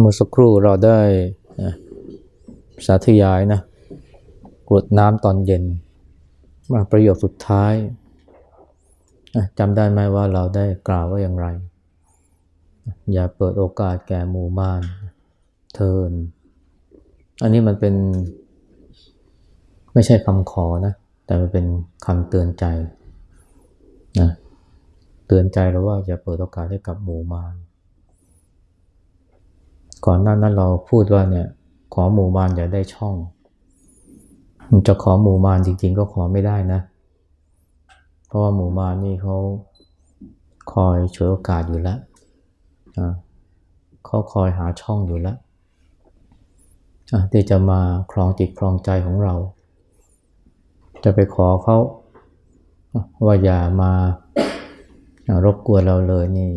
เมื่อสักครู่เราได้สาธยายนะกรวดน้ำตอนเย็น มาประโยคสุดท้ายจำได้ไหมว่าเราได้กล่าวว่าอย่างไร อย่าเปิดโอกาสแก่หมู่มานเทิน อันนี้มันเป็นไม่ใช่คำขอนะ แต่มันเป็นคำเตือนใจนะเตือนใจเราว่าอย่าเปิดโอกาสให้กับหมู่มาน ก่อนหน้านั้นเราพูดว่าเนี่ยขอหมู่มานอย่าได้ช่อง จะขอหมู่มานจริง ๆ ก็ขอไม่ได้นะ เพราะว่าหมู่มานนี่เขาคอยฉวยโอกาสอยู่แล้วเขาคอยหาช่องอยู่แล้วที่จะมาครองจิตครองใจของเรา จะไปขอเขาว่าอย่ามารบกวนเราเลยนี่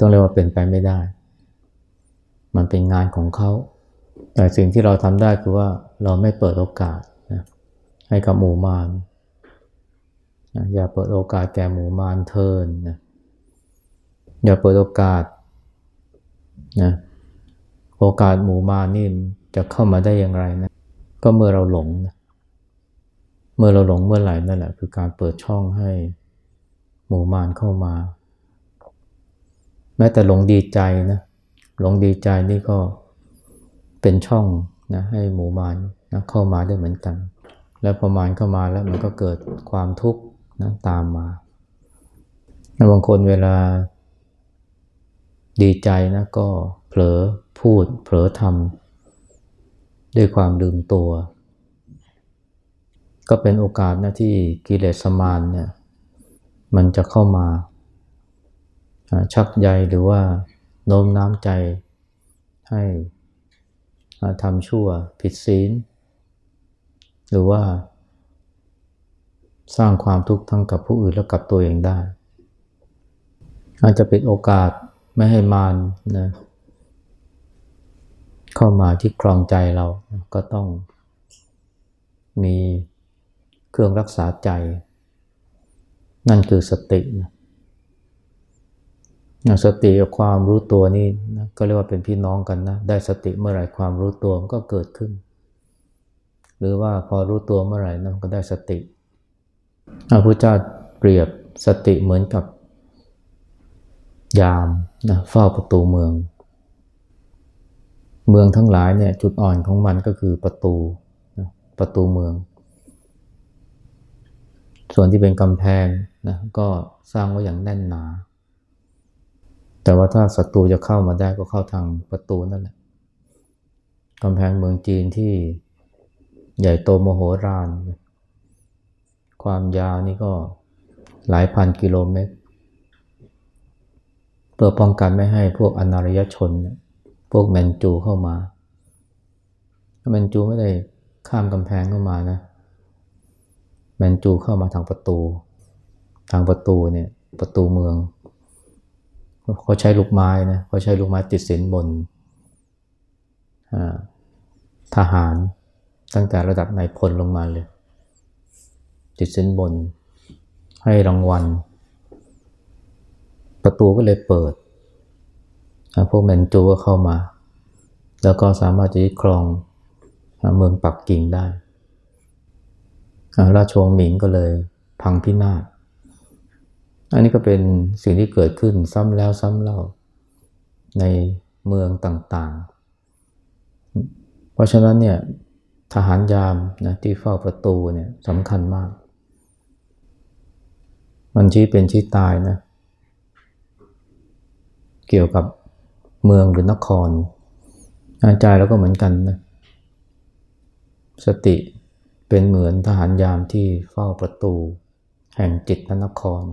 ต้องเรียกว่าเป็นไปไม่ได้ มันเป็นงานของเขา แต่สิ่งที่เราทำได้คือว่าเราไม่เปิดโอกาสนะให้กับหมู่มารนะอย่าเปิดโอกาสแก่หมู่มารเทินนะอย่าเปิดโอกาสนะโอกาสหมู่มารนี่จะเข้ามาได้อย่างไรนะก็เมื่อเราหลงนะเมื่อเราหลงเมื่อไหร่นั่นแหละคือการเปิดช่องให้หมู่มารเข้ามา แม้แต่หลงดีใจนะ หลงดีใจนี่ก็เป็นช่องนะให้หมู่มารนะเข้ามาได้เหมือนกัน แล้วพอมารเข้ามาแล้วมันก็เกิดความทุกข์นะตามมาบางคนเวลาดีใจนะก็เผลอพูด เผลอทำด้วยความลืมตัว ก็เป็นโอกาสนะที่กิเลสมานเนี่ยมันจะเข้ามาชักใยหรือว่า โน้มน้ำใจให้ทำชั่วผิดศีล หรือว่า สร้างความทุกข์ทั้งกับผู้อื่นและกับตัวเองได้ อาจจะเป็นโอกาสไม่ให้มารนะเข้ามาที่ครองใจเราก็ต้องมีเครื่องรักษาใจ นั่นคือสตินะ สติกับความรู้ตัวนี่นะก็เรียกว่าเป็นพี่น้องกันนะ ได้สติเมื่อไหร่ความรู้ตัวมันก็เกิดขึ้น หรือว่าพอรู้ตัวเมื่อไหร่นะก็ได้สติพระพุทธเจ้าเปรียบสติเหมือนกับ ยามนะเฝ้าประตูเมือง เมืองทั้งหลายเนี่ยจุดอ่อนของมันก็คือประตูนะประตูเมือง ส่วนที่เป็นกำแพงนะก็สร้างไว้อย่างแน่นหนา แต่ว่าถ้าศัตรูจะเข้ามาได้ก็เข้าทางประตูนั่นแหละกำแพงเมืองจีนที่ใหญ่โตโมโหราน ความยาวนี่ก็หลายพันกิโลเมตร เพื่อป้องกันไม่ให้พวกอนารยชน พวกแมนจูเข้ามา แมนจูไม่ได้ข้ามกำแพงเข้ามานะ แมนจูเข้ามาทางประตู ทางประตูเนี่ยประตูเมือง เขาใช้ลูกไม้นะเขาใช้ลูกไม้ติดสินบนทหารตั้งแต่ระดับนายพลลงมาเลย ติดสินบน ให้รางวัล ประตูก็เลยเปิด พวกแมนจูก็เข้ามา แล้วก็สามารถจะยึดครองเมืองปักกิ่งได้ ราชวงศ์หมิงก็เลยพังพินาศ อันนี้ก็เป็นสิ่งที่เกิดขึ้นซ้ำแล้วซ้ำเล่าในเมืองต่างๆ เพราะฉะนั้นเนี่ยทหารยามนะที่เฝ้าประตูเนี่ยสำคัญมาก มันชี้เป็นชี้ตายนะเกี่ยวกับเมืองหรือนครใจเราก็เหมือนกันนะสติเป็นเหมือนทหารยามที่เฝ้าประตู แห่งจิตนคร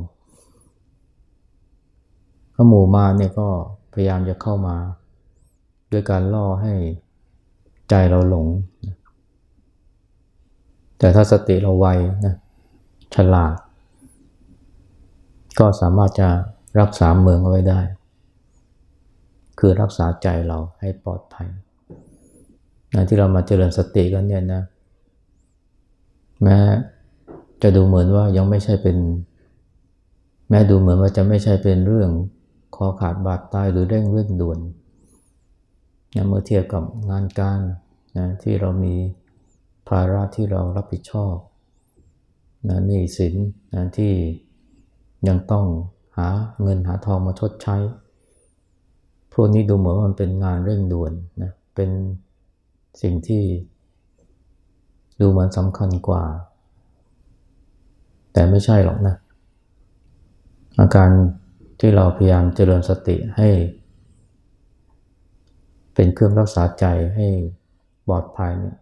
พระหมู่มาเนี่ยก็พยายามจะเข้ามา ด้วยการล่อให้ใจเราหลง แต่ถ้าสติเราไวนะฉลาด ก็สามารถจะรักษาเมืองเอาไว้ได้ คือรักษาใจเราให้ปลอดภัยนะที่เรามาเจริญสติกันเนี่ยนะ แม้จะดูเหมือนว่ายังไม่ใช่เป็น แม้ดูเหมือนว่าจะไม่ใช่เป็นเรื่อง คอขาดบาดตายหรือเร่งเร่งด่วนนะเมื่อเทียบกับงานการนะที่เรามีภาระที่เรารับผิดชอบนะหนี้สินนะที่ยังต้องหาเงินหาทองมาชดใช้ พวกนี้ดูเหมือนมันเป็นงานเร่งด่วนนะเป็นสิ่งที่ดูเหมือนสำคัญกว่า แต่ไม่ใช่หรอกนะ อาการ ที่เราพยายามเจริญสติให้ เป็นเครื่องรักษาใจให้ปลอดภัยเนี่ย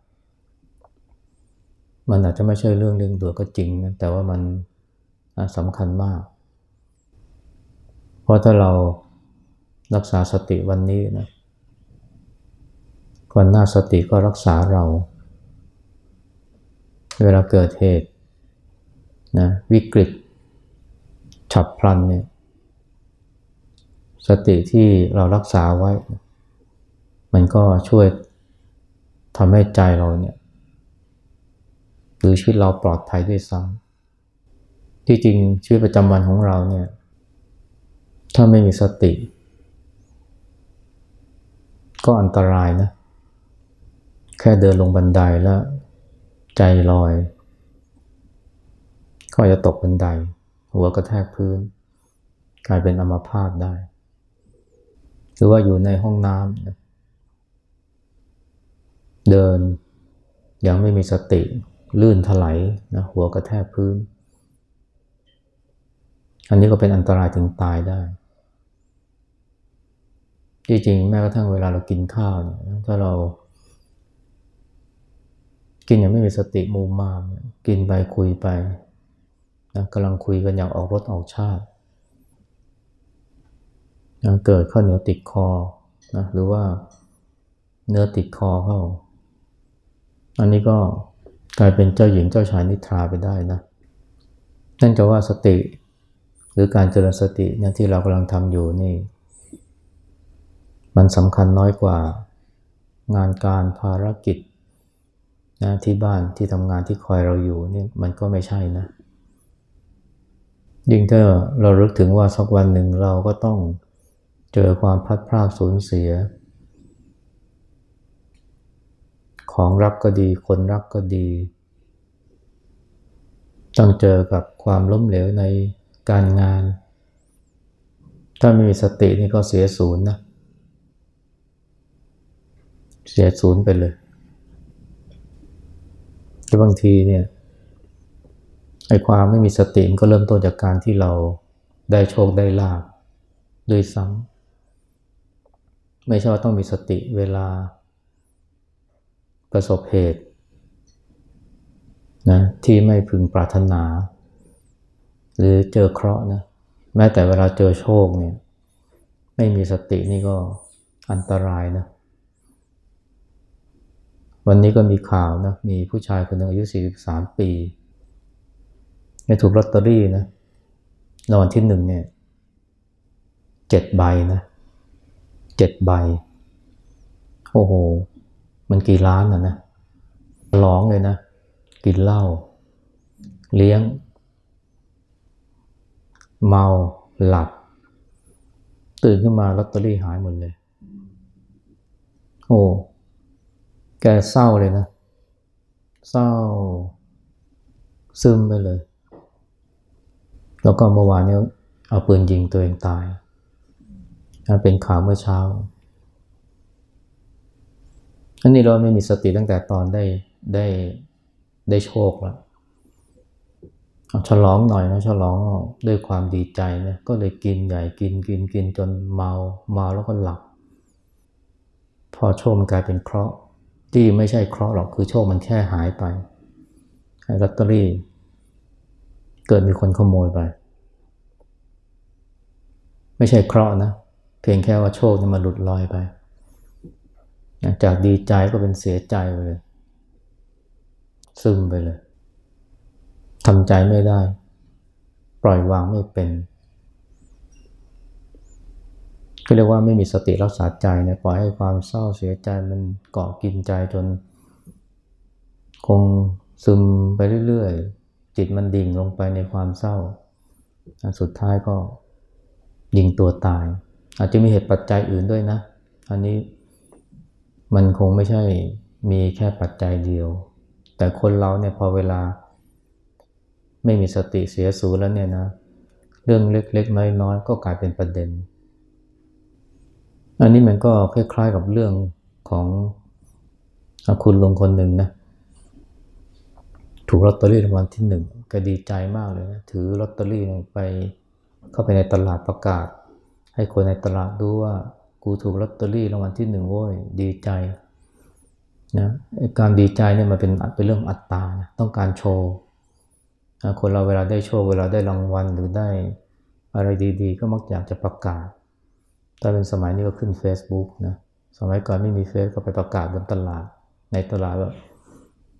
มันอาจจะไม่ใช่เรื่องเร่งด่วนก็จริงนะแต่ว่ามันสำคัญมาก เพราะถ้าเรารักษาสติวันนี้นะวันหน้าสติก็รักษาเรา เวลาเกิดเหตุนะวิกฤตฉับพลันเนี่ย สติที่เรารักษาไว้ มันก็ช่วยทำให้ใจเราเนี่ยหรือชีวิตเราปลอดภัยด้วยซ้ำที่จริงชีวิตประจำวันของเราเนี่ย ถ้าไม่มีสติ ก็อันตรายนะ แค่เดินลงบันไดแล้ว ใจลอย ก็จะตกบันได หัวกระแทกพื้น กลายเป็นอัมพาตได้ รือว่าอยู่ในห้องน้ำเดินยังไม่มีสติลื่นถลายนะหัวกระแทกพื้น อันนี้ก็เป็นอันตรายถึงตายได้ จริงๆ แม้กระทั่งเวลาเรากินข้าวเนี่ยถ้าเรา กินอย่างไม่มีสติมูมาม กินไปคุยไปนะกำลังคุยกันอย่างออกรถออกชาติ ยังเกิดข้าวเหนียวติดคอนะหรือว่าเนื้อติดคอเข้า อันนี้ก็กลายเป็นเจ้าหญิงเจ้าชายนิทราไปได้นะ นั่นจะว่าสติหรือการเจริญสติเนี่ยที่เรากำลังทำอยู่นี่ มันสำคัญน้อยกว่า งานการภารกิจนะที่บ้านที่ทำงานที่คอยเราอยู่นี่มันก็ไม่ใช่นะ ยิ่งถ้าเราลึกถึงว่าสักวันหนึ่งเราก็ต้อง เจอความพัดพลาดสูญเสีย ของรักก็ดี คนรักก็ดี ต้องเจอกับความล้มเหลวในการงาน ถ้าไม่มีสตินี่ก็เสียศูนย์นะ เสียศูนย์ไปเลยแต่บางทีเนี่ยไอ้ความไม่มีสติมันก็เริ่มต้นจากการที่เราได้โชคได้ลาบด้วยซ้ำ ไม่ใช่ว่าต้องมีสติเวลาประสบเหตุนะที่ไม่พึงปรารถนา หรือเจอเคราะห์นะแม้แต่เวลาเจอโชคเนี่ยไม่มีสตินี่ก็อันตรายนะวันนี้ก็มีข่าวนะมีผู้ชายคนหนึ่งอายุ 43 ปีเนี่ถูกลอตเตอรี่นะรางวัลที่หนึ่งเนี่ยเจ็ดใบนะ เจ็ดใบ โอ้โห มันกี่ล้านนะนะร้องเลยนะ กินเหล้า เลี้ยง เมา หลับ ตื่นขึ้นมาลอตเตอรี่หายหมดเลย โอ้ แกเศร้าเลยนะ เศร้า ซึมไปเลย แล้วก็เมื่อวานนี้เอาปืนยิงตัวเองตาย เป็นข่าวเมื่อเช้าอันนี้เราไม่มีสติตั้งแต่ตอนได้ได้ได้โชคแล้วฉลองหน่อยนะฉลองด้วยความดีใจนะก็เลยกินใหญ่กินกินกินจนเมาเมาแล้วก็หลับ พอโชคมันกลายเป็นเคราะห์ที่ไม่ใช่เคราะห์หรอกคือโชคมันแค่หายไปให้ลอตเตอรี่ เกิดมีคนขโมยไป ไม่ใช่เคราะห์นะ เพียงแค่ว่าโชคนี่มาหลุดลอยไป จากดีใจก็เป็นเสียใจไปเลย ซึมไปเลยทำใจไม่ได้ ปล่อยวางไม่เป็นก็เรียกว่าไม่มีสติรักษาใจนี่ยปล่อยให้ความเศร้าเสียใจมันเกาะกินใจจน คงซึมไปเรื่อยๆ จิตมันดิ่งลงไปในความเศร้า สุดท้ายก็ยิงตัวตาย อาจจะมีเหตุปัจจัยอื่นด้วยนะ อันนี้มันคงไม่ใช่มีแค่ปัจจัยเดียว แต่คนเราเนี่ยพอเวลา ไม่มีสติเสียสูญแล้วเนี่ยนะ เรื่องเล็กๆ น้อยๆ ก็กลายเป็นประเด็น อันนี้มันก็คล้ายๆกับเรื่องของคุณลุงคนหนึ่งนะ ถูกลอตเตอรี่รางวัลที่หนึ่งก็ดีใจมากเลยนะ ถือลอตเตอรี่ไปเข้าไปในตลาดประกาศ ให้คนในตลาดดูว่ากูถูกลอตเตอรี่รางวัลที่หนึ่งโว้ยดีใจนะการดีใจเนี่ยมันเป็นเป็นเรื่องอัตตาต้องการโชว์คนเราเวลาได้โชว์เวลาได้รางวัลหรือได้อะไรดีๆ ก็มักอยากจะประกาศ ถ้าเป็นสมัยนี้ก็ขึ้น Facebook นะสมัยก่อนไม่มีเฟซก็ไปประกาศบนตลาดในตลาดว่า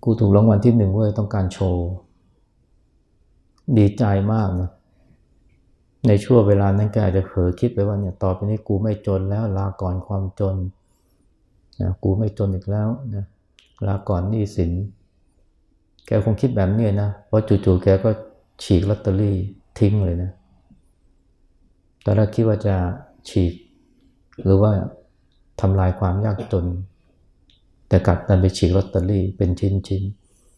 กูถูกรางวัลที่หนึ่งเว้ยต้องการโชว์ ดีใจมากนะ ในช่วงเวลานั้นแกอาจจะเผลอคิดไปว่าเนี่ยต่อไปนี้กูไม่จนแล้วลาก่อนความจนนะกูไม่จนอีกแล้วนะลาก่อนหนี้สิน แกคงคิดแบบนี้นะเพราะจู่ๆแกก็ฉีกลอตเตอรี่ทิ้งเลยนะตอนแรกคิดว่าจะฉีก หรือว่าทำลายความยากจน แต่กลับดันไปฉีกลอตเตอรี่เป็นชิ้น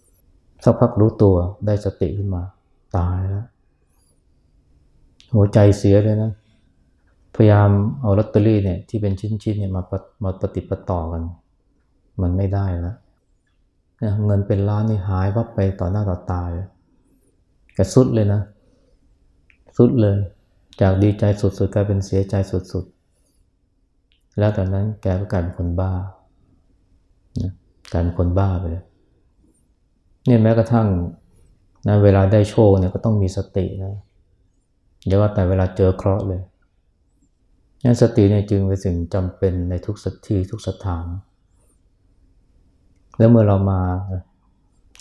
ๆสักพักรู้ตัวได้สติขึ้นมา ตายแล้ว หัวใจเสียเลยนะ พยายามเอาลอตเตอรี่เนี่ยที่เป็นชิ้นๆเนี่ยมามาปฏิปต่อกัน มันไม่ได้แล้วเงินเป็นล้านนี่หายวับไปต่อหน้าต่อตาเลยแกสุดเลยนะ สุดเลย จากดีใจสุดๆกลายเป็นเสียใจสุดๆ แล้วตอนนั้นแกก็กลายเป็นคนบ้ากลายเป็นคนบ้าไปเลยเนี่ยแม้กระทั่งนะเวลาได้โชคเนี่ยก็ต้องมีสตินะ อย่าว่าแต่เวลาเจอเคราะห์เลยนั่นสติเนี่ยจึงเป็นสิ่งจำเป็นในทุกสถานทุกสถาน แล้วเมื่อเรามา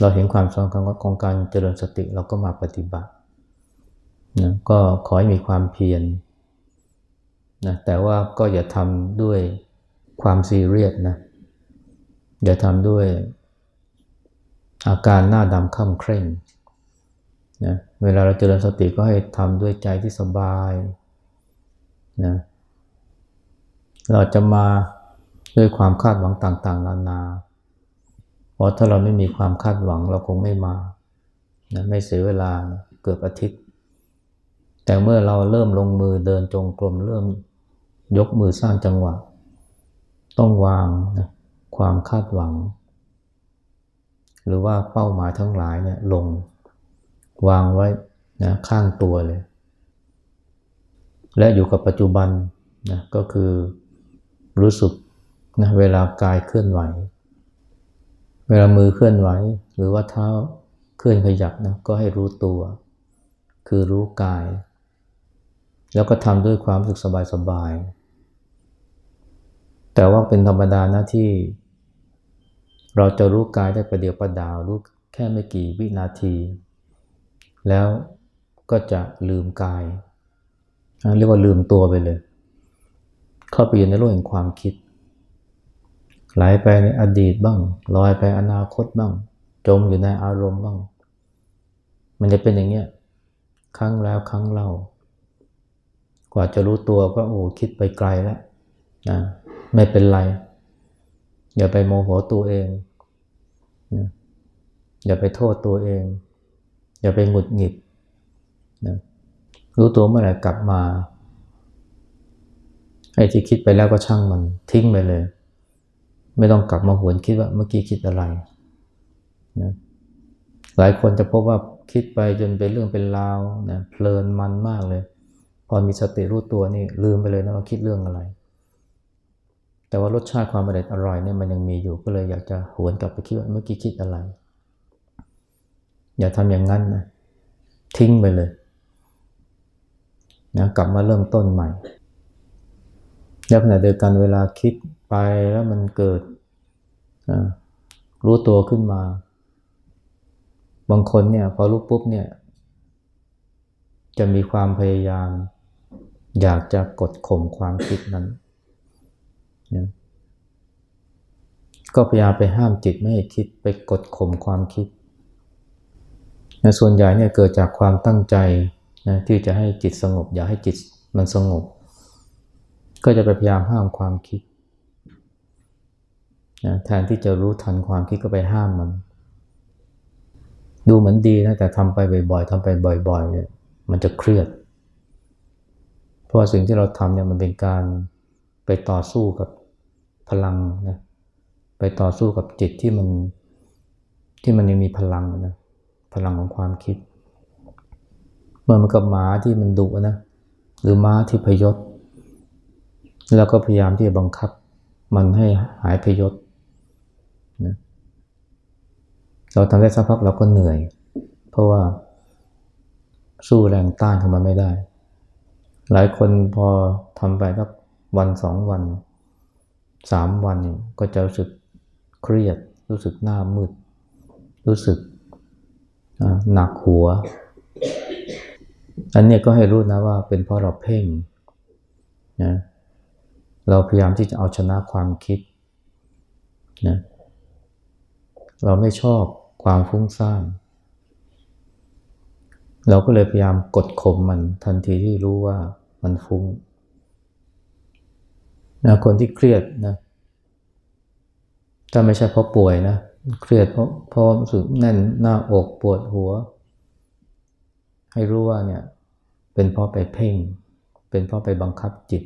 เราเห็นความสำคัญของการเจริญสติเราก็มาปฏิบัตินะก็ขอให้มีความเพียรนะแต่ว่าก็อย่าทำด้วยความซีเรียสนะอย่าทำด้วยอาการหน้าดำค่ำเคร่ง นะเวลาเราเจริญสติก็ให้ทำด้วยใจที่สบายนะเราจะมาด้วยความคาดหวังต่างๆ นานา เพราะถ้าเราไม่มีความคาดหวังเราคงไม่มานะไม่เสียเวลานะเกือบอาทิตย์ แต่เมื่อเราเริ่มลงมือเดินจงกรมเริ่มยกมือสร้างจังหวะ ต้องวางนะความคาดหวัง หรือว่าเป้าหมายทั้งหลายเนี่ยลง วางไว้นะข้างตัวเลย และอยู่กับปัจจุบันนะก็คือรู้สึกนะเวลากายเคลื่อนไหว เวลามือเคลื่อนไหว หรือว่าเท้าเคลื่อนขยับนะก็ให้รู้ตัว คือรู้กาย แล้วก็ทำด้วยความรู้สึกสบาย แต่ว่าเป็นธรรมดานะที่ เราจะรู้กายได้ประเดียวประดาวรู้แค่ไม่กี่วินาที แล้วก็จะลืมกาย เรียกว่าลืมตัวไปเลย เข้าไปอยู่ในโลกแห่งความคิด ไหลไปในอดีตบ้าง ลอยไปอนาคตบ้าง จมอยู่ในอารมณ์บ้าง มันจะเป็นอย่างเงี้ยครั้งแล้วครั้งเล่า กว่าจะรู้ตัวก็โอ้คิดไปไกลแล้วนะไม่เป็นไร อย่าไปโมโหตัวเองนะอย่าไปโทษตัวเอง อย่าไปหงุดหงิดนะรู้ตัวเมื่อไหร่กลับมาไอ้ที่คิดไปแล้วก็ช่างมันทิ้งไปเลย ไม่ต้องกลับมาหวนคิดว่าเมื่อกี้คิดอะไรนะหลายคนจะพบว่าคิดไปจนเป็นเรื่องเป็นราวนะเพลินมันมากเลย พอมีสติรู้ตัวนี่ลืมไปเลยนะว่าคิดเรื่องอะไร แต่ว่ารสชาติความอร่อยอร่อยเนี่ยมันยังมีอยู่ก็เลยอยากจะหวนกลับไปคิดว่าเมื่อกี้คิดอะไร อย่าทำอย่างนั้นนะทิ้งไปเลยนะกลับมาเริ่มต้นใหม่ แล้วขณะเดียวกันเวลาคิดไปแล้วมันเกิดรู้ตัวขึ้นมา บางคนเนี่ยพอรู้ปุ๊บเนี่ย จะมีความพยายาม อยากจะกดข่มความคิดนั้นนะก็พยายามไปห้ามจิตไม่ให้คิดไปกดข่มความคิด นะส่วนใหญ่เนี่ยเกิดจากความตั้งใจนะที่จะให้จิตสงบ อยากให้จิตมันสงบ ก็จะไปพยายามห้ามความคิดนะแทนที่จะรู้ทันความคิดก็ไปห้ามมัน ดูเหมือนดีนะแต่ทำไปบ่อยๆทำไปบ่อยๆเนี่ยมันจะเครียด เพราะสิ่งที่เราทำเนี่ยมันเป็นการไปต่อสู้กับพลังนะไปต่อสู้กับจิตที่มันที่มันยังมีพลังนะ พลังของความคิดเมื่อมันกับหมาที่มันดุนะ หรือม้าที่พยศ แล้วก็พยายามที่จะบังคับ มันให้หายพยศนะเราทำได้สักพักเราก็เหนื่อย เพราะว่าสู้แรงต้านของมันไม่ได้ หลายคนพอทำไปสักวันสองวันสามวันก็จะรู้สึกเครียด รู้สึกหน้ามืด รู้สึก หนักหัว อันนี้ก็ให้รู้นะว่าเป็นเพราะเราเพ่งนะเราพยายามที่จะเอาชนะความคิดนะเราไม่ชอบความฟุ้งซ่าน เราก็เลยพยายามกดข่มมันทันทีที่รู้ว่ามันฟุ้งนะคนที่เครียดนะถ้าไม่ใช่เพราะป่วยนะ เครียดเพราะเพราะรู้สึกแน่นหน้าอกปวดหัว ให้รู้ว่าเนี่ยเป็นเพราะไปเพ่ง เป็นเพราะไปบังคับจิต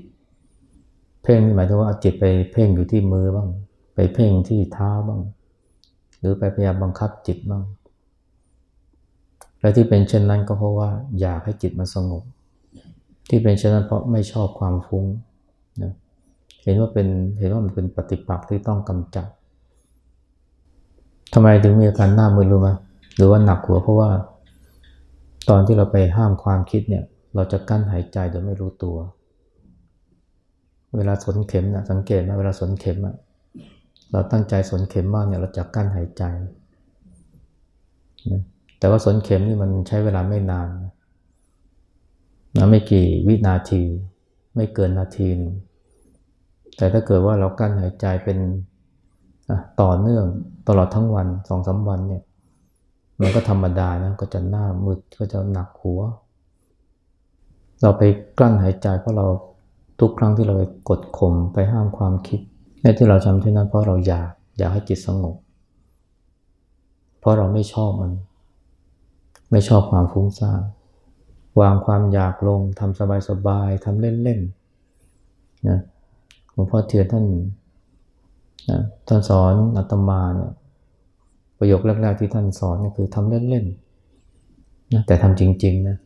เพ่งนี่หมายถึงว่าเอาจิตไปเพ่งอยู่ที่มือบ้าง ไปเพ่งที่เท้าบ้าง หรือไปพยายามบังคับจิตบ้าง และที่เป็นเช่นนั้นก็เพราะว่าอยากให้จิตมันสงบ ที่เป็นเช่นนั้นเพราะไม่ชอบความฟุ้งนะเห็นว่าเป็นเห็นว่ามันเป็นปฏิปักษ์ที่ต้องกำจัด ทำไมถึงมีอาการหน้ามืดรู้ไหมหรือว่าหนักหัวเพราะว่า ตอนที่เราไปห้ามความคิดเนี่ย เราจะกั้นหายใจโดยไม่รู้ตัว เวลาสนเข็มนะสังเกตไหมเวลาสนเข็มอะเราตั้งใจสนเข็มมากเนี่ย เราจะกั้นหายใจนะแต่ว่าสนเข็มนี่มันใช้เวลาไม่นานนะไม่กี่วินาที ไม่เกินนาทีนึงแต่ถ้าเกิดว่าเรากั้นหายใจเป็นต่อเนื่อง ตลอดทั้งวันสองสาวันเนี่ย มันก็ธรรมดานะก็จะหน้ามืดก็จะหนักหัว เราไปกลั้นหายใจเพราะเราทุกครั้งที่เราไปกดข่มไปห้ามความคิดในที่เราทำที่นั้นเพราะเราอยากอยากให้จิตสงบ เพราะเราไม่ชอบมัน ไม่ชอบความฟุ้งซ่านวางความอยากลงทำสบายๆทำเล่นๆนะหลวงพ่อเทียนท่าน นะท่านสอนอาตมาเนี่ยประโยคแรกๆที่ท่านสอนนี่คือทำเล่นๆนะแต่ทำจริงๆนะ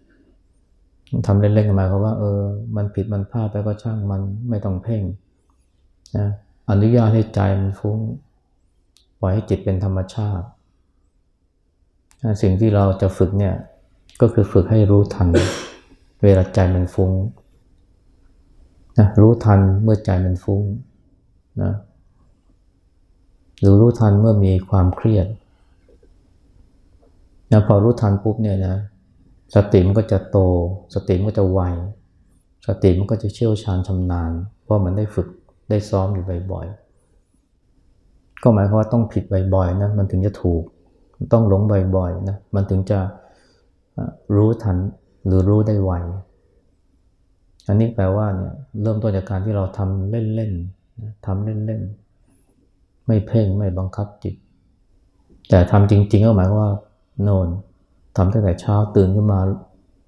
ทำเล่นๆหมายความว่าเออมันผิดมันพลาดไปก็ช่างมันไม่ต้องเพ่งนะอนุญาตให้ใจมันฟุ้งปล่อยให้จิตเป็นธรรมชาติ สิ่งที่เราจะฝึกเนี่ยก็คือฝึกให้รู้ทัน เวลาใจมันฟุ้งนะรู้ทันเมื่อใจมันฟุ้งนะ หรือรู้ทันเมื่อมีความเครียดนะพอรู้ทันปุ๊บเนี่ยนะสติมันก็จะโต สติมันก็จะไวสติมันก็จะเชี่ยวชาญชำนาญ เพราะมันได้ฝึกได้ซ้อมอยู่บ่อยๆ ก็หมายความว่าต้องผิดบ่อยๆนะมันถึงจะถูกต้องหลงบ่อยๆนะมันถึงจะรู้ทันหรือรู้ได้ไวอันนี้แปลว่าเนี่ยเริ่มต้นจากการที่เราทำเล่นๆทำเล่นๆ ไม่เพ่งไม่บังคับจิต แต่ทำจริง ๆ ก็หมายว่า โนนทำตั้งแต่เช้าตื่นขึ้นมา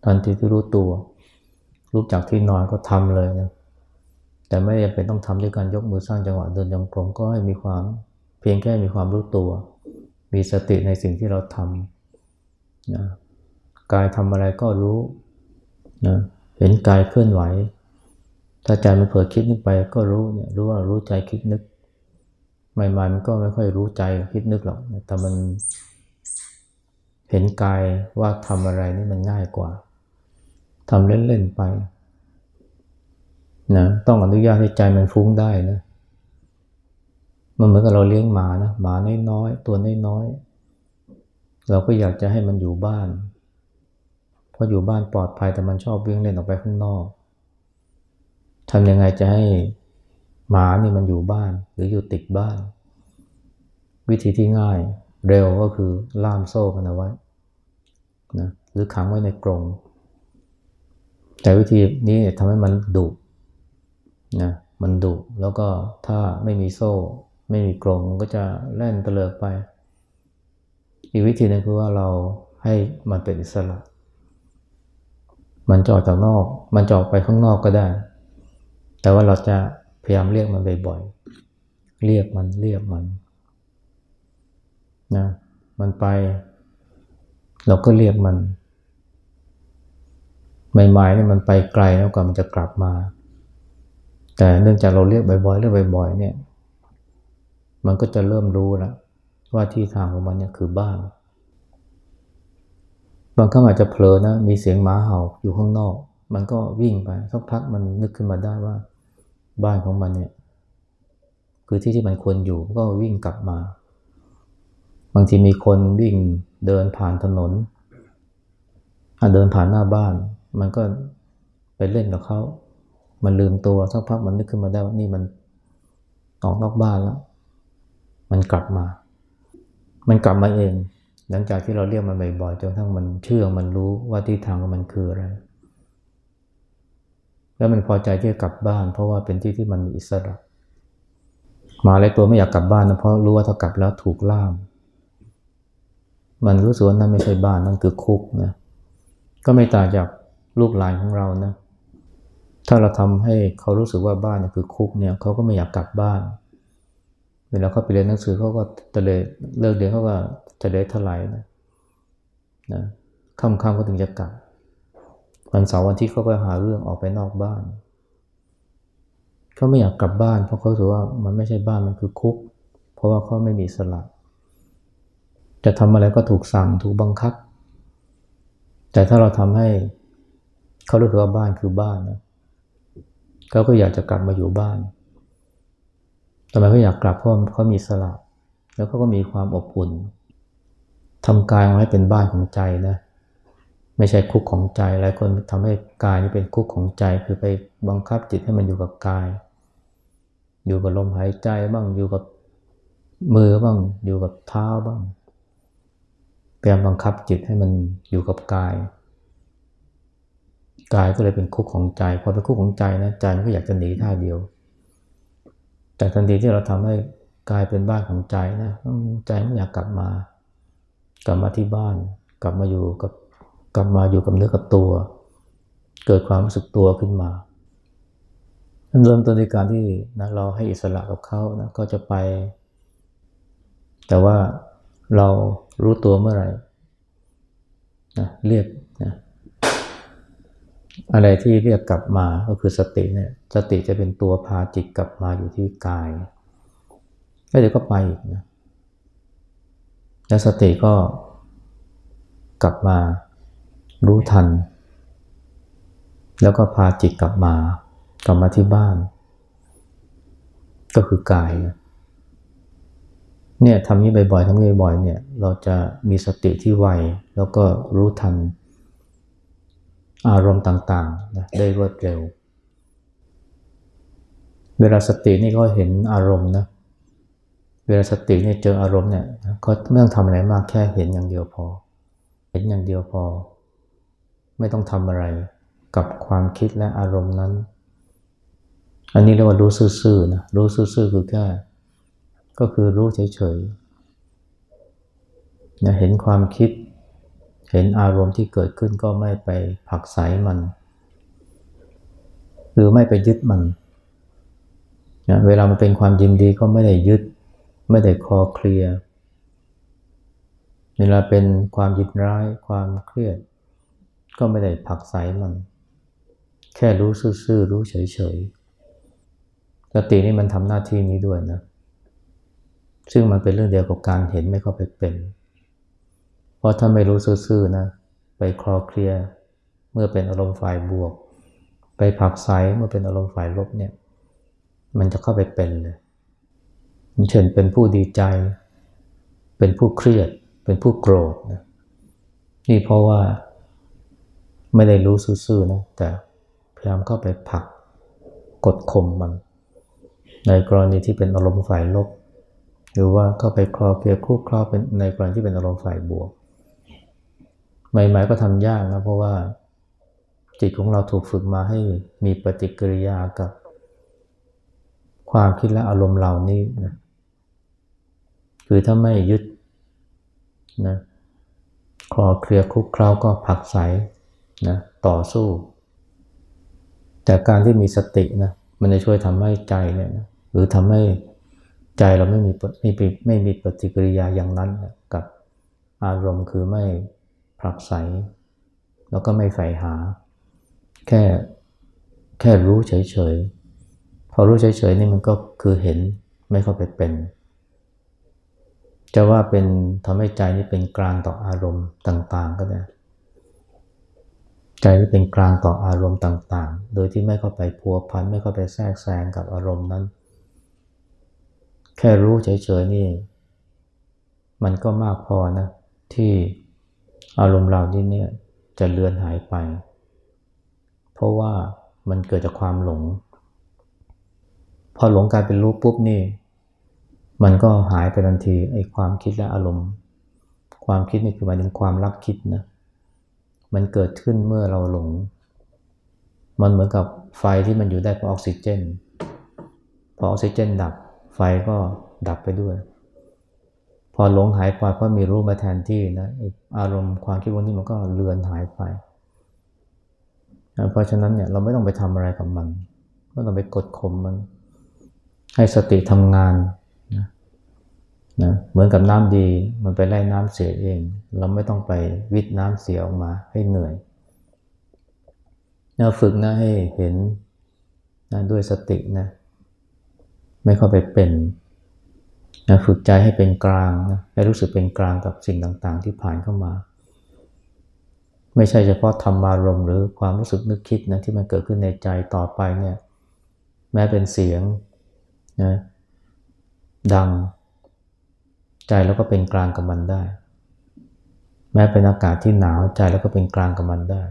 ทันทีที่รู้ตัวรู้จากที่นอนก็ทำเลยนะแต่ไม่จำเป็นต้องทำด้วยการยกมือสร้างจังหวะเดินจงกรมก็ให้มีความเพียงแค่มีความรู้ตัว มีสติในสิ่งที่เราทำนะกายทำอะไรก็รู้นะเห็นกายเคลื่อนไหว ถ้าใจมันเผลอคิดนึกไปก็รู้เนี่ยรู้ว่ารู้ใจคิดนึก ใหม่ๆมันก็ไม่ค่อยรู้ใจคิดนึกหรอกแต่มันเห็นกายว่าทำอะไรนี่มันง่ายกว่าทำเล่นๆไปนะต้องอนุญาตให้ใจมันฟุ้งได้นะมันเหมือนกับเราเลี้ยงหมานะหมาน้อยๆตัวน้อยๆเราก็อยากจะให้มันอยู่บ้านเพราะอยู่บ้านปลอดภัยแต่มันชอบวิ่งเล่นออกไปข้างนอกทำยังไงจะให้ หมานี่มันอยู่บ้าน หรืออยู่ติดบ้าน วิธีที่ง่ายเร็วก็คือล่ามโซ่มันเอาไว้นะหรือขังไว้ในกรงแต่วิธีนี้ทำให้มันดุนะมันดุแล้วก็ถ้าไม่มีโซ่ ไม่มีกรงก็จะแล่นเตลิดไป อีกวิธีนึงคือว่าเราให้มันเป็นอิสระ มันจออกจากนอก มันจออกไปข้างนอกก็ได้ แต่ว่าเราจะ พยายามเรียกมันบ่อยๆ เรียกมันเรียกมันนะ มันไป เราก็เรียกมัน ใหม่ๆเนี่ยมันไปไกลแล้วกว่ามันจะกลับมา แต่เนื่องจากเราเรียกบ่อยๆ เรียกบ่อยๆ เนี่ย มันก็จะเริ่มรู้แล้วว่าที่ทางของมันเนี่ยคือบ้าน บางครั้งอาจจะเผลอนะ มีเสียงหมาเห่าอยู่ข้างนอก มันก็วิ่งไปสักพักมันนึกขึ้นมาได้ว่า บ้านของมันเนี่ย คือที่ที่มันควรอยู่ก็วิ่งกลับมา บางทีมีคนวิ่งเดินผ่านถนนเดินผ่านหน้าบ้าน มันก็ไปเล่นกับเขา มันลืมตัวสักพักมันนึกขึ้นมาได้ว่านี่มันออกนอกบ้านแล้ว มันกลับมา มันกลับมาเอง หลังจากที่เราเรียกมันบ่อยๆจนทั้งมันเชื่อมันรู้ว่าที่ทางของมันคืออะไร แล้วมันพอใจที่จะกลับบ้าน เพราะว่าเป็นที่ที่มันมีอิสระหมาหลายตัวไม่อยากกลับบ้านนะเพราะรู้ว่าถ้ากลับแล้วถูกล่าม มันรู้สึกว่านั่นไม่ใช่บ้านนั่นคือคุกนะก็ไม่ต่างจากลูกหลานของเรานะ ถ้าเราทำให้เขารู้สึกว่าบ้านคือคุกเนี่ยเขาก็ไม่อยากกลับบ้าน เวลาเขาไปเรียนหนังสือเขาก็จะเลเลิกเรียนเขาก็จะเลยถลายนะนะค่ำๆก็ถึงจะกลับ วันเสาร์วันที่เขาไปหาเรื่องออกไปนอกบ้าน เขาไม่อยากกลับบ้าน เพราะเขาถือว่ามันไม่ใช่บ้านมันคือคุก เพราะว่าเขาไม่มีสละจะทำอะไรก็ถูกสั่งถูกบังคับ แต่ถ้าเราทำให้เขารู้สึกว่าบ้านคือบ้านนะเขาก็อยากจะกลับมาอยู่บ้านทำไมเขาอยากกลับเพราะเขามีสละแล้วเขาก็มีความอบอุ่นทำกายมาให้เป็นบ้านของใจนะ ไม่ใช่คุกของใจหลายคนทำให้กายนี่เป็นคุกของใจคือไปบังคับจิตให้มันอยู่กับกาย อยู่กับลมหายใจบ้างอยู่กับมือบ้างอยู่กับเท้าบ้างพยายามบังคับจิตให้มันอยู่กับกาย กายก็เลยเป็นคุกของใจพอเป็นคุกของใจนะใจมันก็อยากจะหนีท่าเดียว แต่ทันทีที่เราทำให้กายเป็นบ้านของใจนะใจมันอยากกลับมา กลับมาที่บ้าน กลับมาอยู่กับ กลับมาอยู่กับเนื้อกับตัว เกิดความรู้สึกตัวขึ้นมาเริ่มต้นในการที่นะเราให้อิสระกับเขานะก็จะไป แต่ว่าเรารู้ตัวเมื่อไหร่นะเรียกนะอะไรที่เรียกกลับมาก็คือสติเนี่ยสติจะเป็นตัวพาจิตกลับมาอยู่ที่กายแล้วเดี๋ยวก็ไปอีกนะแล้วสติก็กลับมา รู้ทัน แล้วก็พาจิตกลับมากลับมาที่บ้าน ก็คือกาย เนี่ยทำนี้บ่อยๆทำนี้บ่อยๆเนี่ย เราจะมีสติที่ไวแล้วก็รู้ทัน อารมณ์ต่างๆนะได้รวดเร็ว เวลาสตินี่ก็เห็นอารมณ์นะเวลาสตินี่เจออารมณ์เนี่ยก็ไม่ต้องทำอะไรมากแค่เห็นอย่างเดียวพอ เห็นอย่างเดียวพอ ไม่ต้องทำอะไรกับความคิดและอารมณ์นั้น อันนี้เรียกว่ารู้ซื่อๆนะ รู้ซื่อๆคือแค่ก็คือรู้เฉยๆนะเห็นความคิด เห็นอารมณ์ที่เกิดขึ้นก็ไม่ไปผักใสมัน หรือไม่ไปยึดมันนะเวลามันเป็นความยินดีก็ไม่ได้ยึด ไม่ได้คอเคลียเวลาเป็นความยินร้าย ความเครียด ก็ไม่ได้ผักใสมัน แค่รู้ซื่อๆรู้เฉยๆสตินี่มันทำหน้าที่นี้ด้วยนะ ซึ่งมันเป็นเรื่องเดียวกับการเห็นไม่เข้าไปเป็น เพราะถ้าไม่รู้ซื่อๆนะ ไปคลอเคลียเมื่อเป็นอารมณ์ฝ่ายบวก ไปผักไสเมื่อเป็นอารมณ์ฝ่ายลบเนี่ย มันจะเข้าไปเป็นเลยเช่นเป็นผู้ดีใจ เป็นผู้เครียด เป็นผู้โกรธนะนี่เพราะว่า ไม่ได้รู้ซื่อๆนะแต่พยายามเข้าไปผลักกดข่มมัน ในกรณีที่เป็นอารมณ์ฝ่ายลบ หรือว่าเข้าไปคลอเคลียคู่คลอเป็นในกรณีที่เป็นอารมณ์ฝ่ายบวก ใหม่ๆก็ทำยากนะเพราะว่าจิตของเราถูกฝึกมาให้มีปฏิกิริยากับ ความคิดและอารมณ์เหล่านี้นะคือถ้าไม่ยึดนะคลอเคลียคุกคราก็ผักใส นะต่อสู้ แต่การที่มีสตินะมันจะช่วยทำให้ใจเนี่ยนะหรือทำให้ใจเราไม่มีไม่มีไม่มีปฏิกิริยาอย่างนั้นนะกับอารมณ์คือไม่ผลักใสแล้วก็ไม่ใฝ่หา แค่แค่รู้เฉยๆ พอรู้เฉยๆนี่มันก็คือเห็นไม่เข้าไปเป็นจะว่าเป็นทำให้ใจนี่เป็นกลางต่ออารมณ์ต่าง ๆ ก็ได้ ใจที่เป็นกลางต่ออารมณ์ต่างๆ โดยที่ไม่เข้าไปพัวพันไม่เข้าไปแทรกแซงกับอารมณ์นั้น แค่รู้เฉยๆนี่ มันก็มากพอนะ ที่อารมณ์เหล่านี้เนี่ยจะเลือนหายไป เพราะว่ามันเกิดจากความหลง พอหลงกลายเป็นรู้ปุ๊บนี่ มันก็หายไปทันทีไอ้ความคิดและอารมณ์ ความคิดนี่คือหมายถึงความรักคิดนะ มันเกิดขึ้นเมื่อเราหลง มันเหมือนกับไฟที่มันอยู่ได้เพราะออกซิเจน พอออกซิเจนดับ ไฟก็ดับไปด้วย พอหลงหายไปเพราะมีรู้มาแทนที่นะอารมณ์ความคิดวันนี้มันก็เลือนหายไป เพราะฉะนั้นเนี่ยเราไม่ต้องไปทำอะไรกับมัน ไม่ต้องไปกดข่มมัน ให้สติทำงาน นะเหมือนกับน้ำดีมันไปไล่น้ำเสียเอง เราไม่ต้องไปวิทน้ำเสียออกมาให้เหนื่อยเราฝึกนะให้เห็นนะด้วยสตินะไม่เข้าไปเป็นนะฝึกใจให้เป็นกลางนะให้รู้สึกเป็นกลางกับสิ่งต่างๆ ที่ผ่านเข้ามา ไม่ใช่เฉพาะธรรมารมหรือความรู้สึกนึกคิดนะที่มันเกิดขึ้นในใจต่อไปเนี่ยแม้เป็นเสียงนะดัง ใจแล้วก็เป็นกลางกับมันได้ แม้เป็นอากาศที่หนาวใจแล้วก็เป็นกลางกับมันได้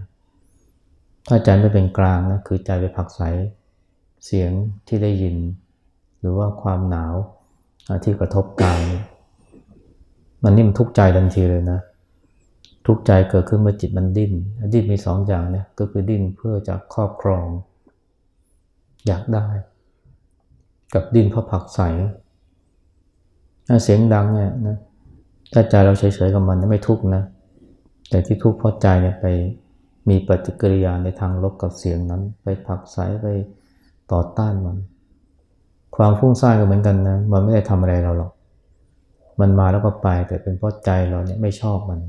ถ้าใจไม่เป็นกลางนะคือใจไปผักใสเสียงที่ได้ยิน หรือว่าความหนาวที่กระทบกายมันนี่มันทุกข์ใจทันทีเลยนะ ทุกข์ใจเกิดขึ้นเมื่อจิตมันดิ้นดิ้นมีสองอย่างเนี่ยก็คือดิ้นเพื่อจะครอบครอง อยากได้ กับดิ้นเพราะผักใส เสียงดังเนี่ยนะถ้าใจเราเฉยๆกับมันไม่ทุกข์นะ แต่ที่ทุกข์เพราะใจเนี่ยไปมีปฏิกิริยาในทางลบกับเสียงนั้น ไปผักใสไปต่อต้านมัน ความฟุ้งซ่านก็เหมือนกันนะ มันไม่ได้ทำอะไรเราหรอก มันมาแล้วก็ไป แต่เป็นเพราะใจเราเนี่ยไม่ชอบมัน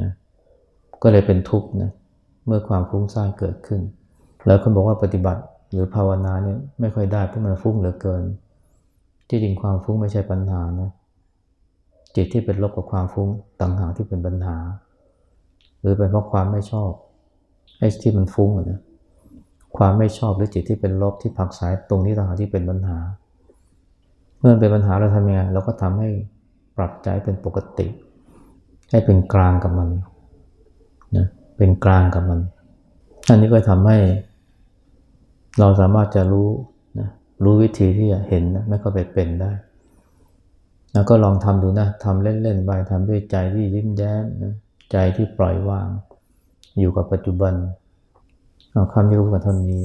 นะก็เลยเป็นทุกข์นะเมื่อความฟุ้งซ่านเกิดขึ้น แล้วคนบอกว่าปฏิบัติหรือภาวนาเนี่ยไม่ค่อยได้เพราะมันฟุ้งเหลือเกิน ที่จริงความฟุ้งไม่ใช่ปัญหานะจิตที่เป็นลบกับความฟุ้งต่างหากที่เป็นปัญหา หรือเป็นเพราะความไม่ชอบไอ้ที่มันฟุ้งนะความไม่ชอบหรือจิตที่เป็นลบที่ผักสายตรงนี้ต่างหากที่เป็นปัญหา เมื่อเป็นปัญหาเราทำยังไงเราก็ทำให้ปรับใจเป็นปกติ ให้เป็นกลางกับมันนะเป็นกลางกับมันอันนี้ก็ทำให้ เราสามารถจะรู้ รู้วิธีที่จะเห็นนะไม่ก็ไปเป็นได้ แล้วก็ลองทำดูนะทำเล่นๆไปทำด้วยใจที่ยิ้มแย้มนะใจที่ปล่อยวาง อยู่กับปัจจุบันเอาคำนี้รู้กันเท่านี้